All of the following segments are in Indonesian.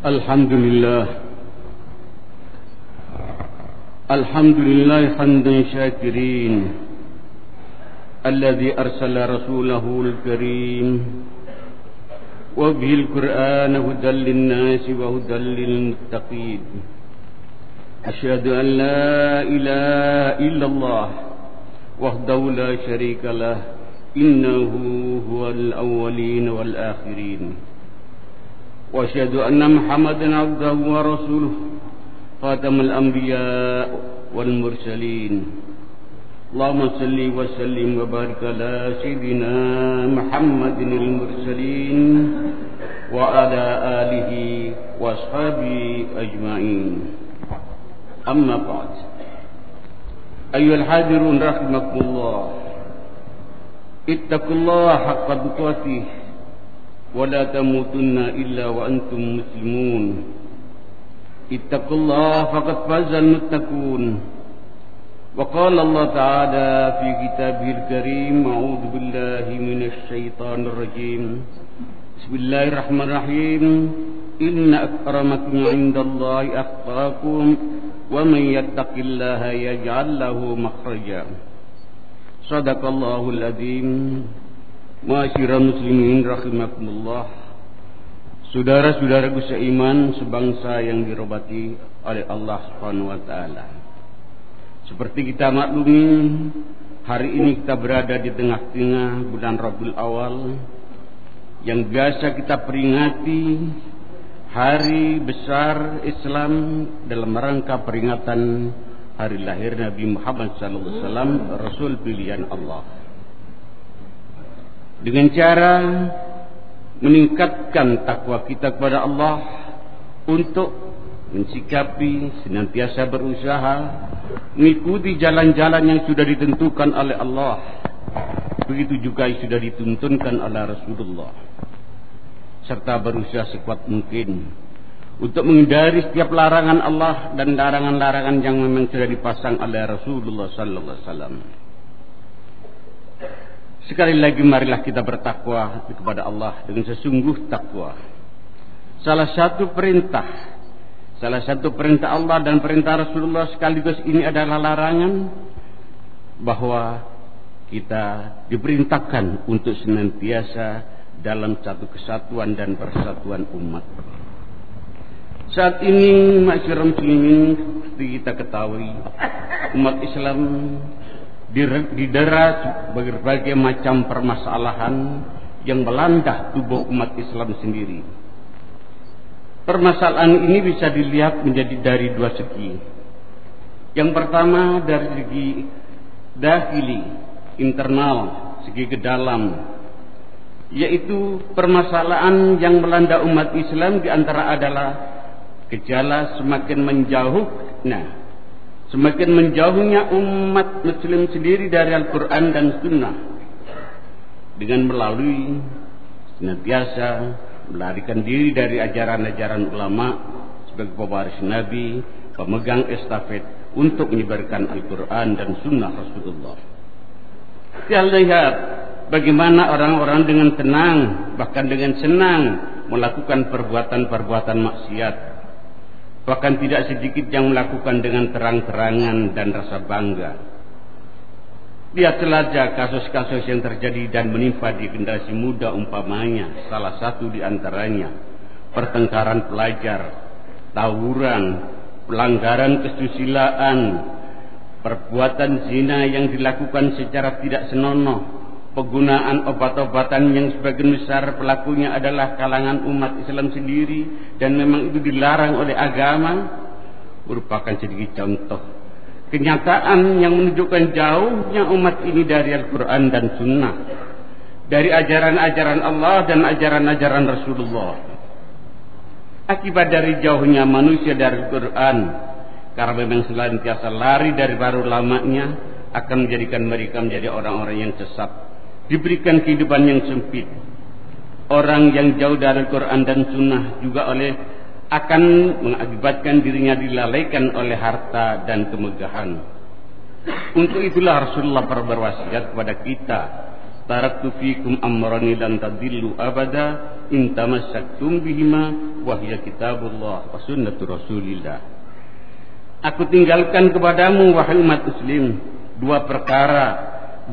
الحمد لله. الحمد لله حمدا شاكرين. الذي أرسل رسوله الكريم. وبه القرآن هدى للناس وهدى للمتقين. أشهد أن لا إله إلا الله وحده لا شريك له. إنه هو الأولين والآخرين. وأشهد أن محمدا عبده ورسوله خاتم الأنبياء والمرسلين. اللهم صل وسلم وبارك على سيدنا محمد المرسلين وعلى آله وأصحابه أجمعين. أما بعد أيها الحاضرون رحمكم الله اتقوا الله حق تقاته. ولا تموتن إلا وأنتم مسلمون. اتقوا الله فقد فاز المتقون. وقال الله تعالى في كتابه الكريم أعوذ بالله من الشيطان الرجيم. بسم الله الرحمن الرحيم. إن أكرمكم عند الله أتقاكم ومن يتق الله يجعل له مخرجا. صدق الله العظيم. Masyira muslimin rahimakumullah Saudara-saudaraku seiman sebangsa yang dirobati oleh Allah Subhanahu wa taala. Seperti kita maklumi, hari ini kita berada di tengah-tengah bulan Rabiul Awal yang biasa kita peringati hari besar Islam dalam rangka peringatan hari lahir Nabi Muhammad sallallahu alaihi wasallam, rasul pilihan Allah dengan cara meningkatkan takwa kita kepada Allah untuk mensikapi senantiasa berusaha mengikuti jalan-jalan yang sudah ditentukan oleh Allah begitu juga yang sudah dituntunkan oleh Rasulullah serta berusaha sekuat mungkin untuk menghindari setiap larangan Allah dan larangan-larangan yang memang sudah dipasang oleh Rasulullah sallallahu alaihi wasallam. Sekali lagi marilah kita bertakwa kepada Allah dengan sesungguh takwa. Salah satu perintah, salah satu perintah Allah dan perintah Rasulullah sekaligus ini adalah larangan bahwa kita diperintahkan untuk senantiasa dalam satu kesatuan dan persatuan umat. Saat ini masyarakat muslimin seperti kita ketahui umat Islam didera berbagai macam permasalahan yang melanda tubuh umat Islam sendiri. Permasalahan ini bisa dilihat menjadi dari dua segi. Yang pertama dari segi dahili, internal, segi ke dalam, yaitu permasalahan yang melanda umat Islam di antara adalah gejala semakin menjauh. Nah, Semakin menjauhnya umat muslim sendiri dari Al-Quran dan Sunnah dengan melalui senantiasa melarikan diri dari ajaran-ajaran ulama sebagai pewaris Nabi, pemegang estafet untuk menyebarkan Al-Quran dan Sunnah Rasulullah. Kita lihat bagaimana orang-orang dengan tenang, bahkan dengan senang melakukan perbuatan-perbuatan maksiat Bahkan tidak sedikit yang melakukan dengan terang-terangan dan rasa bangga. Lihat saja kasus-kasus yang terjadi dan menimpa di generasi muda umpamanya. Salah satu di antaranya. Pertengkaran pelajar. Tawuran. Pelanggaran kesusilaan. Perbuatan zina yang dilakukan secara tidak senonoh penggunaan obat-obatan yang sebagian besar pelakunya adalah kalangan umat Islam sendiri dan memang itu dilarang oleh agama merupakan sedikit contoh. Kenyataan yang menunjukkan jauhnya umat ini dari Al-Quran dan Sunnah dari ajaran-ajaran Allah dan ajaran-ajaran Rasulullah. Akibat dari jauhnya manusia dari Al-Quran karena memang selantiasa lari dari baru lamanya akan menjadikan mereka menjadi orang-orang yang sesat diberikan kehidupan yang sempit. Orang yang jauh dari Quran dan Sunnah juga oleh akan mengakibatkan dirinya dilalaikan oleh harta dan kemegahan. Untuk itulah Rasulullah berwasiat kepada kita taraktu fikum amrani lan tadillu abada in tamassaktum bihima wa hiya kitabullah wa sunnatu rasulillah Aku tinggalkan kepadamu wahai umat muslim dua perkara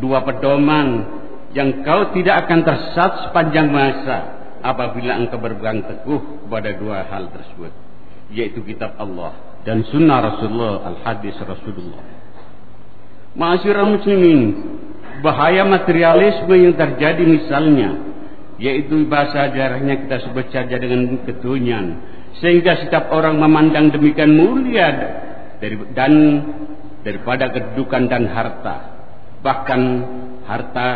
dua pedoman yang kau tidak akan tersesat sepanjang masa apabila engkau berpegang teguh kepada dua hal tersebut yaitu kitab Allah dan sunnah Rasulullah al-hadis Rasulullah. Ma'asyiral muslimin bahaya materialisme yang terjadi misalnya yaitu bahasa daerahnya kita sebut saja dengan ketunyan sehingga setiap orang memandang demikian mulia dan daripada kedudukan dan harta bahkan harta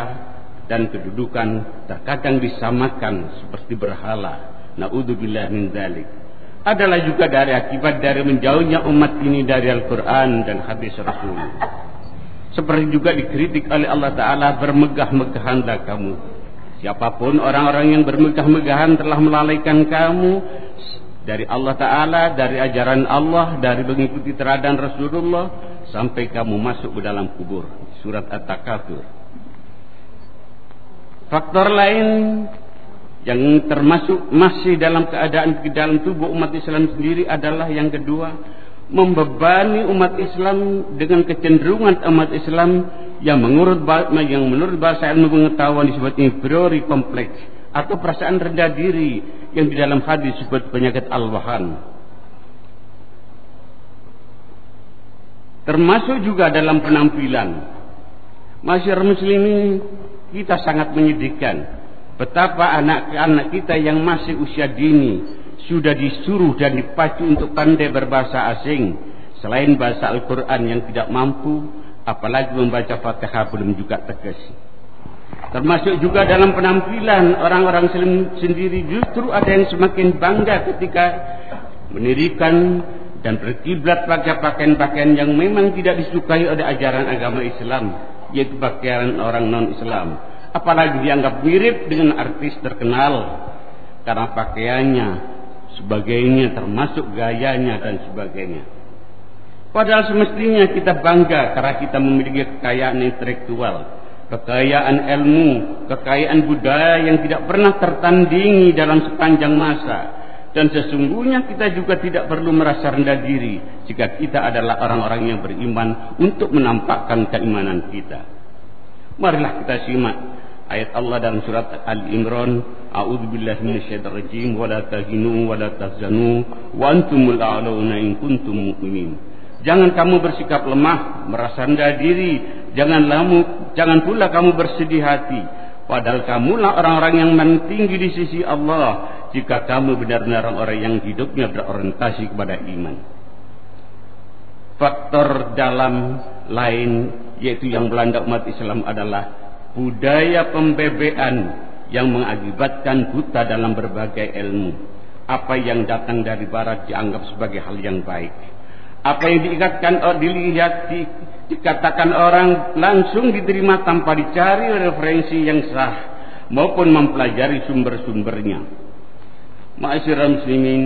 dan kedudukan terkadang disamakan seperti berhala naudzubillah min dzalik adalah juga dari akibat dari menjauhnya umat ini dari Al-Quran dan hadis Rasul. Seperti juga dikritik oleh Allah Ta'ala bermegah-megahanlah kamu. Siapa pun orang-orang yang bermegah-megahan telah melalaikan kamu dari Allah Ta'ala, dari ajaran Allah, dari mengikuti teladan Rasulullah, sampai kamu masuk ke dalam kubur. Surat At-Takatsur. Faktor lain yang termasuk masih dalam keadaan di dalam tubuh umat Islam sendiri adalah yang kedua membebani umat Islam dengan kecenderungan umat Islam yang menurut yang menurut bahasa ilmu pengetahuan disebut inferiori kompleks atau perasaan rendah diri yang di dalam hadis disebut penyakit al-wahan. Termasuk juga dalam penampilan. Masyarakat muslimin kita sangat menyedihkan betapa anak-anak kita yang masih usia dini sudah disuruh dan dipacu untuk pandai berbahasa asing. Selain bahasa Al-Quran yang tidak mampu apalagi membaca Fatihah belum juga tegas. Termasuk juga dalam penampilan orang-orang sendiri justru ada yang semakin bangga ketika mendirikan dan berkiblat pakai pakaian-pakaian yang memang tidak disukai oleh ajaran agama Islam yaitu pakaian orang non-Islam apalagi dianggap mirip dengan artis terkenal karena pakaiannya sebagainya termasuk gayanya dan sebagainya. Padahal semestinya kita bangga karena kita memiliki kekayaan intelektual, kekayaan ilmu, kekayaan budaya yang tidak pernah tertandingi dalam sepanjang masa. Dan sesungguhnya kita juga tidak perlu merasa rendah diri jika kita adalah orang-orang yang beriman untuk menampakkan keimanan kita. Marilah kita simak ayat Allah dalam surat Al-Imran A'udzu billahi minasyaitonir rajim wa la tahinu wa la tahzanu wa antumul a'launa in kuntum mu'minin Jangan kamu bersikap lemah, merasa rendah diri, jangan lamu, jangan pula kamu bersedih hati. Padahal kamulah orang-orang yang mentinggi di sisi Allah jika kamu benar-benar orang yang hidupnya berorientasi kepada iman. Faktor dalam lain yaitu yang melanda umat Islam adalah budaya pembebean yang mengakibatkan buta dalam berbagai ilmu. Apa yang datang dari barat dianggap sebagai hal yang baik. Apa yang diikatkan dilihat di, dikatakan orang langsung diterima tanpa dicari referensi yang sah maupun mempelajari sumber-sumbernya. Ma'asyiral muslimin,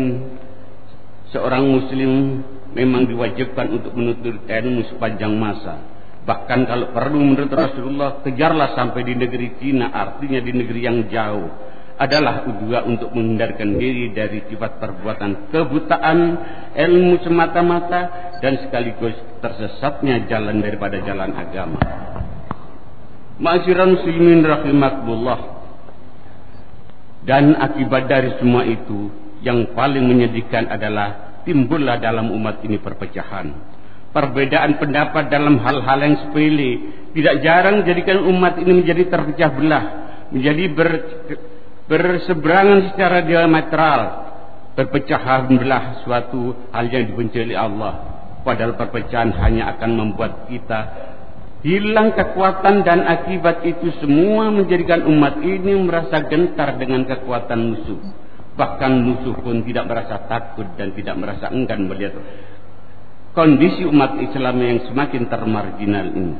seorang muslim memang diwajibkan untuk menuntut ilmu sepanjang masa Bahkan kalau perlu menurut Rasulullah kejarlah sampai di negeri Cina artinya di negeri yang jauh adalah juga untuk menghindarkan diri dari sifat perbuatan kebutaan ilmu semata-mata dan sekaligus tersesatnya jalan daripada jalan agama. Ma'asyiral muslimin rahimakumullah. Dan akibat dari semua itu yang paling menyedihkan adalah timbullah dalam umat ini perpecahan. Perbedaan pendapat dalam hal-hal yang sepele. Tidak jarang jadikan umat ini menjadi terpecah belah menjadi ber, berseberangan secara diametral. Perpecahan belah suatu hal yang dibenci oleh Allah. Padahal perpecahan hanya akan membuat kita hilang kekuatan dan akibat itu semua menjadikan umat ini merasa gentar dengan kekuatan musuh bahkan musuh pun tidak merasa takut dan tidak merasa enggan melihat kondisi umat Islam yang semakin termarginal ini.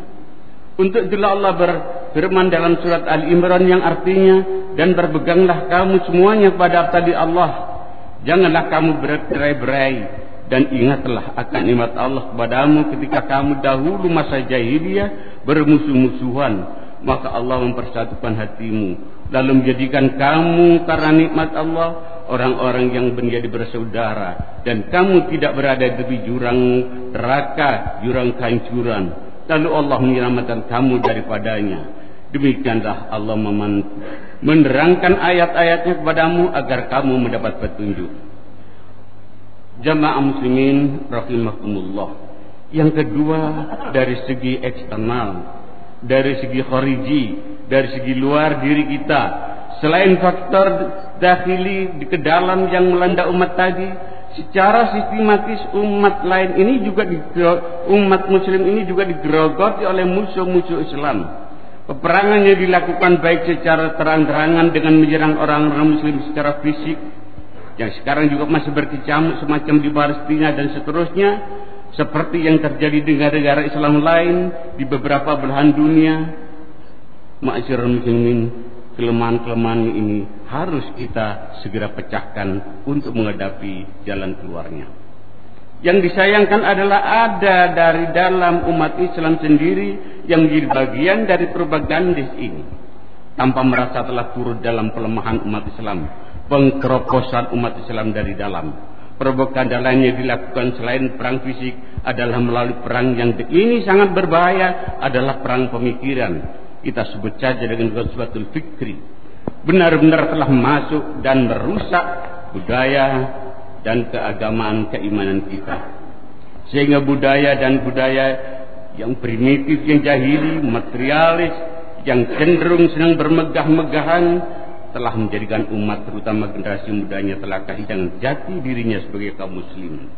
Untuk itulah Allah berfirman dalam surat Al-Imran yang artinya dan berbeganglah kamu semuanya pada tadi Allah. Janganlah kamu bercerai-berai dan ingatlah akan nikmat Allah kepadamu ketika kamu dahulu masa jahiliyah bermusuh-musuhan maka Allah mempersatukan hatimu lalu menjadikan kamu karena nikmat Allah orang-orang yang menjadi bersaudara dan kamu tidak berada di jurang neraka, jurang kehancuran. Lalu Allah menyelamatkan kamu daripadanya. Demikianlah Allah menerangkan ayat-ayatnya kepadamu agar kamu mendapat petunjuk. Jamaah muslimin rahimakumullah. Yang kedua dari segi eksternal, dari segi khariji, dari segi luar diri kita. Selain faktor dahili di ke dalam yang melanda umat tadi, secara sistematis umat lain ini juga umat muslim ini juga digerogoti oleh musuh-musuh Islam. Peperangan dilakukan baik secara terang-terangan dengan menyerang orang-orang muslim secara fisik yang sekarang juga masih berkecamuk semacam di Palestina dan seterusnya seperti yang terjadi di negara-negara Islam lain di beberapa belahan dunia Ma'asyiral muslimin kelemahan-kelemahan ini harus kita segera pecahkan untuk menghadapi jalan keluarnya. Yang disayangkan adalah ada dari dalam umat Islam sendiri yang menjadi bagian dari propagandis ini. Tanpa merasa telah turut dalam pelemahan umat Islam pengkeroposan umat Islam dari dalam. Propaganda lainnya dilakukan selain perang fisik adalah melalui perang yang ini sangat berbahaya adalah perang pemikiran. Kita sebut saja dengan suatu fikri. Benar-benar telah masuk dan merusak budaya dan keagamaan keimanan kita. Sehingga budaya dan budaya yang primitif, yang jahili, materialis, yang cenderung senang bermegah-megahan telah menjadikan umat terutama generasi mudanya telah kehilangan jati dirinya sebagai kaum muslim.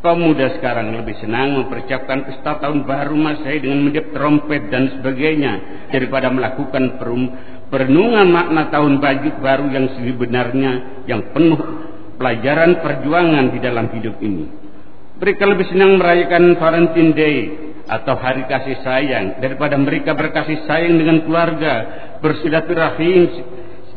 Kaum muda sekarang lebih senang mempersiapkan pesta tahun baru Masehi dengan menjep trompet dan sebagainya daripada melakukan perenungan makna tahun baru yang sebenarnya yang penuh pelajaran perjuangan di dalam hidup ini. Mereka lebih senang merayakan Valentine Day atau hari kasih sayang daripada mereka berkasih sayang dengan keluarga, bersilaturahim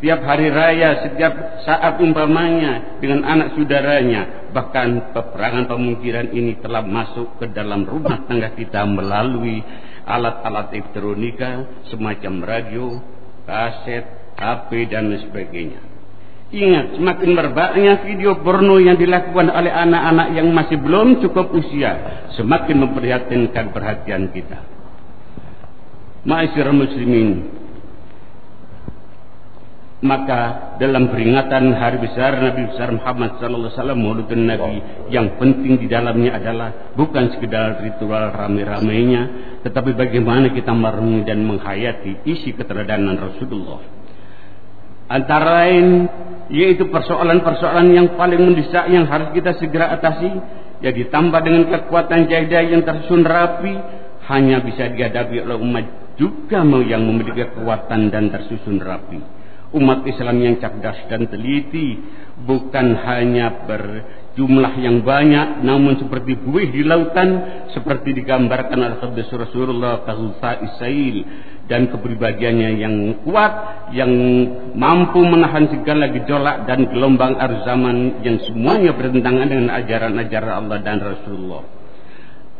setiap hari raya, setiap saat umpamanya dengan anak saudaranya. Bahkan peperangan pemikiran ini telah masuk ke dalam rumah tangga kita melalui alat-alat elektronika semacam radio, kaset, HP dan sebagainya. Ingat, semakin berbanyaknya video porno yang dilakukan oleh anak-anak yang masih belum cukup usia, semakin memprihatinkan perhatian kita. Ma'asyiral muslimin, maka dalam peringatan hari besar Nabi besar Muhammad sallallahu alaihi wasallam Mauludun Nabi yang penting di dalamnya adalah bukan sekedar ritual rame-ramenya tetapi bagaimana kita merenungi dan menghayati isi keteladanan Rasulullah. Antara lain yaitu persoalan-persoalan yang paling mendesak yang harus kita segera atasi ya ditambah dengan kekuatan jahidah yang tersusun rapi hanya bisa dihadapi oleh umat juga yang memiliki kekuatan dan tersusun rapi umat Islam yang cerdas dan teliti bukan hanya berjumlah yang banyak namun seperti buih di lautan seperti digambarkan oleh hadis Rasulullah isail dan kepribadiannya yang kuat yang mampu menahan segala gejolak dan gelombang arus zaman yang semuanya bertentangan dengan ajaran-ajaran Allah dan Rasulullah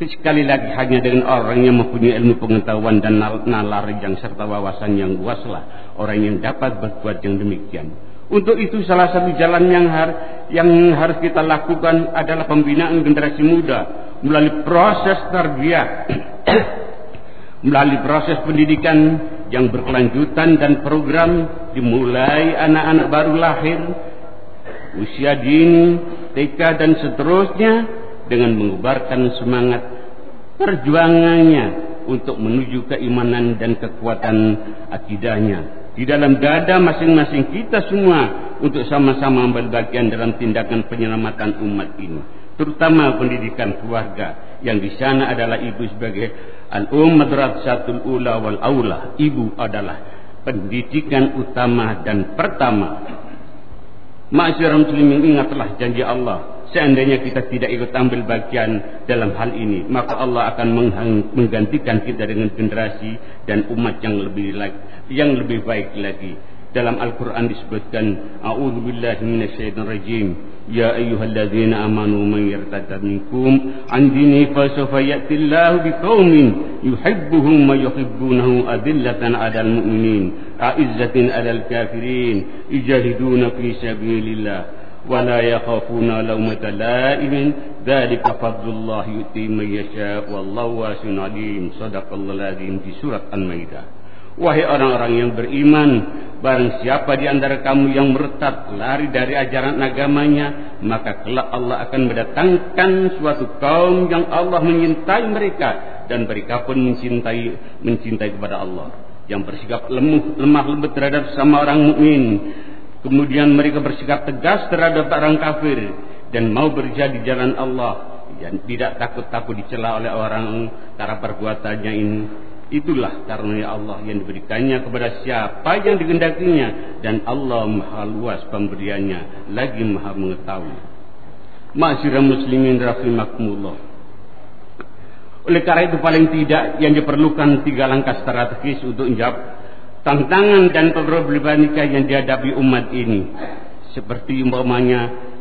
sekali lagi hanya dengan orang yang mempunyai ilmu pengetahuan dan nalar yang serta wawasan yang luaslah orang yang dapat berbuat yang demikian. Untuk itu salah satu jalan yang, har yang harus kita lakukan adalah pembinaan generasi muda melalui proses tarbiyah, melalui proses pendidikan yang berkelanjutan dan program dimulai anak-anak baru lahir, usia dini, TK dan seterusnya dengan mengubarkan semangat perjuangannya untuk menuju keimanan dan kekuatan akidahnya. Di dalam dada masing-masing kita semua untuk sama-sama ambil bagian dalam tindakan penyelamatan umat ini. Terutama pendidikan keluarga yang di sana adalah ibu sebagai al-um madrasatul ula wal aula. Ibu adalah pendidikan utama dan pertama. Masyarakat muslimin ingatlah janji Allah Seandainya kita tidak ikut ambil bagian dalam hal ini, maka Allah akan menggantikan kita dengan generasi dan umat yang lebih yang lebih baik lagi. dalam Al-Quran disebutkan A'udhu billahi minasyaitan rajim Ya ayyuhalladzina amanu man yartadda minkum an dini fa sawfa ya'ti Allahu biqaumin yuhibbuhum wa yuhibbunahu adillatan 'alal mu'minin a'izzatin 'alal kafirin yujahiduna fi sabilillah wa la yakhafuna lawmata la'im dzalika fadlullah yu'ti man yasha wallahu wasi'un 'alim sadaqallahu alazim di surat Al-Maidah Wahai orang-orang yang beriman, barang siapa di antara kamu yang mertat lari dari ajaran agamanya, maka kelak Allah akan mendatangkan suatu kaum yang Allah menyintai mereka dan mereka pun mencintai mencintai kepada Allah. Yang bersikap lemah, lemah lembut terhadap sama orang mukmin. Kemudian mereka bersikap tegas terhadap orang kafir dan mau berjaya di jalan Allah yang tidak takut-takut dicela oleh orang karena perbuatannya ini Itulah karunia Allah yang diberikannya kepada siapa yang digendakinya dan Allah maha luas pemberiannya lagi maha mengetahui. Masyarakat muslimin rahimakumullah. Oleh karena itu paling tidak yang diperlukan tiga langkah strategis untuk menjawab tantangan dan problematika yang dihadapi umat ini. Seperti umpamanya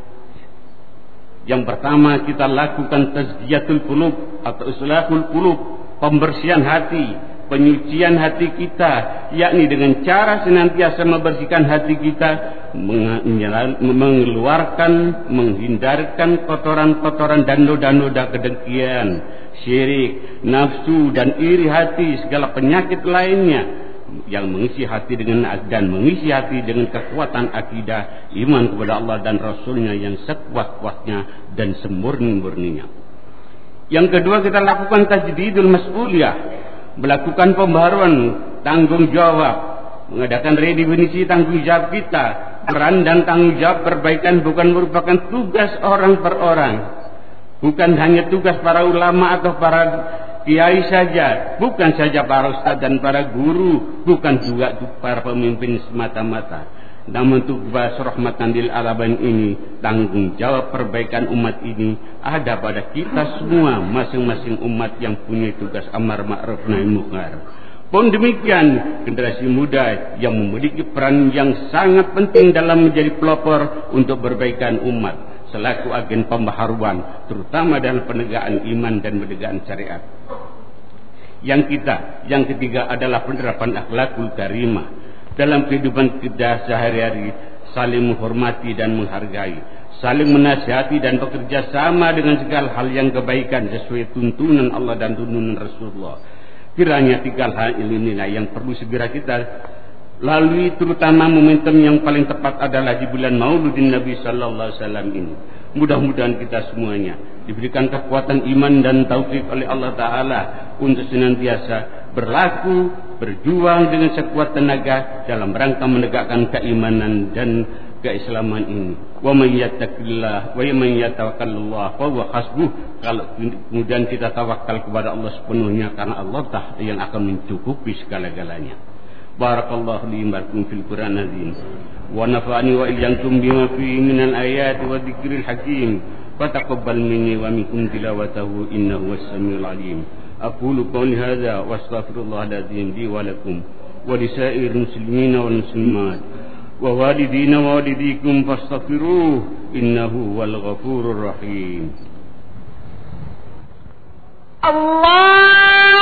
yang pertama kita lakukan tazkiyatul qulub atau islahul qulub pembersihan hati, penyucian hati kita, yakni dengan cara senantiasa membersihkan hati kita, mengeluarkan, menghindarkan kotoran-kotoran dan noda-noda kedengkian, syirik, nafsu dan iri hati, segala penyakit lainnya yang mengisi hati dengan dan mengisi hati dengan kekuatan akidah iman kepada Allah dan Rasulnya yang sekuat-kuatnya dan semurni-murninya. Yang kedua kita lakukan tajdidul mas'uliyah, melakukan pembaruan tanggung jawab, mengadakan redefinisi tanggung jawab kita. Peran dan tanggung jawab perbaikan bukan merupakan tugas orang per orang. Bukan hanya tugas para ulama atau para kiai saja, bukan saja para ustadz dan para guru, bukan juga para pemimpin semata-mata namun tugas rahmatan lil alamin ini tanggung jawab perbaikan umat ini ada pada kita semua masing-masing umat yang punya tugas amar ma'ruf nahi munkar. Pun demikian generasi muda yang memiliki peran yang sangat penting dalam menjadi pelopor untuk perbaikan umat selaku agen pembaharuan terutama dalam penegakan iman dan penegakan syariat. Yang kita, yang ketiga adalah penerapan akhlakul karimah dalam kehidupan kita sehari-hari saling menghormati dan menghargai saling menasihati dan bekerja sama dengan segala hal yang kebaikan sesuai tuntunan Allah dan tuntunan Rasulullah kiranya tiga hal inilah yang perlu segera kita lalui terutama momentum yang paling tepat adalah di bulan Mauludin Nabi sallallahu alaihi wasallam ini mudah-mudahan kita semuanya diberikan kekuatan iman dan taufik oleh Allah taala untuk senantiasa berlaku berjuang dengan sekuat tenaga dalam rangka menegakkan keimanan dan keislaman ini. Wa may wa man yatawakkalullah fa huwa hasbuh. Kalau kemudian kita tawakal kepada Allah sepenuhnya karena Allah tah yang akan mencukupi segala-galanya. بارك الله لي ولكم في القرآن العظيم ونفعني وإياكم بما فيه من الآيات والذكر الحكيم فتقبل مني ومنكم تلاوته إنه هو السميع العليم أقول قولي هذا وأستغفر الله العظيم لي ولكم ولسائر المسلمين والمسلمات ووالدين ووالديكم فاستغفروه إنه هو الغفور الرحيم الله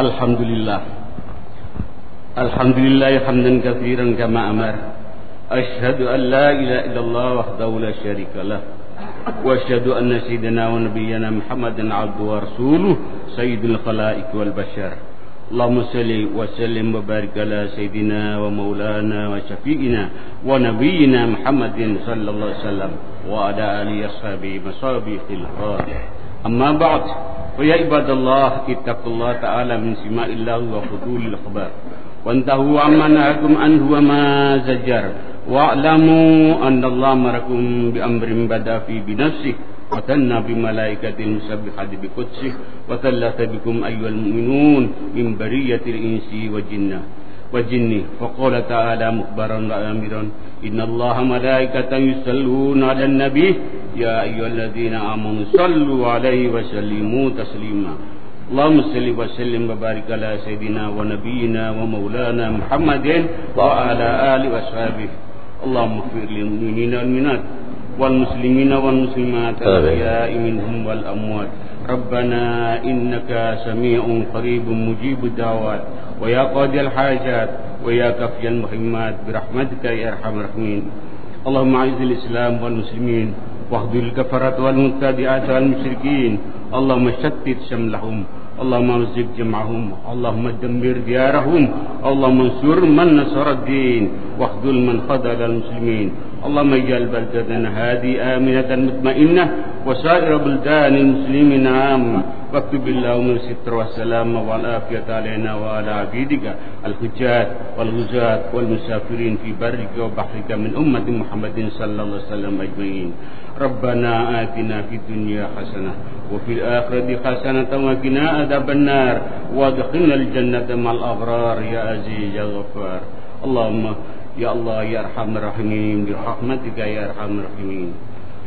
الحمد لله الحمد لله حمدا كثيرا كما أمر. أشهد أن لا إله إلا الله وحده لا شريك له. وأشهد أن سيدنا ونبينا محمدا عبده ورسوله سيد الخلائق والبشر. اللهم صل وسلم وبارك على سيدنا ومولانا وشفيئنا ونبينا محمد صلى الله عليه وسلم وعلى آله وصحبه مصابيح الخير أما بعد فيا عباد الله اتقوا الله تعالى من سماء الله وفضول الأخبار. وانتهوا عما نهاكم عنه وما زجر. واعلموا أن الله أمركم بأمر بدأ فيه بنفسه وثنى بملائكة المسبحة بقدسه وثلث بكم أيها المؤمنون من برية الإنس والجنة والجن وقال تعالى مخبرا وآمرا إن الله ملائكة يصلون على النبي. يا أيها الذين آمنوا صلوا عليه وسلموا تسليما. اللهم صل وسلم وبارك على سيدنا ونبينا ومولانا محمد وعلى آله وصحبه اللهم اغفر للمؤمنين والمؤمنات. والمسلمين والمسلمات الأحياء منهم والأموات. ربنا إنك سميع قريب مجيب الدعوات. ويا قاضي الحاجات ويا كفي المهمات برحمتك يا أرحم الراحمين. اللهم أعز الإسلام والمسلمين واخذل الكفرة والمبتدعات والمشركين. اللهم شتت شملهم اللهم امزق جمعهم اللهم دمر ديارهم اللهم انصر من نصر الدين واخذل من خذل المسلمين. اللهم اجعل بلدتنا هذه آمنة مطمئنة وسائر بلدان المسلمين عامة واكتب اللهم الستر والسلام والعافية علينا وعلى عبيدك الحجاج والغزاة والمسافرين في برك وبحرك من أمة محمد صلى الله عليه وسلم أجمعين. ربنا آتنا في الدنيا حسنة وفي الآخرة حسنة وقنا عذاب النار. وادخلنا الجنة مع الأبرار يا عزيز يا غفار اللهم يا الله يا أرحم الراحمين برحمتك يا أرحم الراحمين.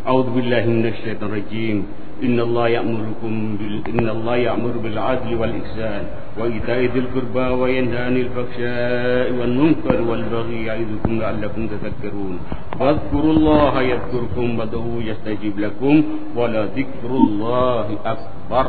أعوذ بالله من الشيطان الرجيم. إن الله يأمركم بال... إن الله يأمر بالعدل والإحسان وإيتاء ذي القربى وينهى عن الفحشاء والمنكر والبغي يعظكم لعلكم تذكرون. واذكروا الله يذكركم وادعوه يستجيب لكم ولذكر الله أكبر.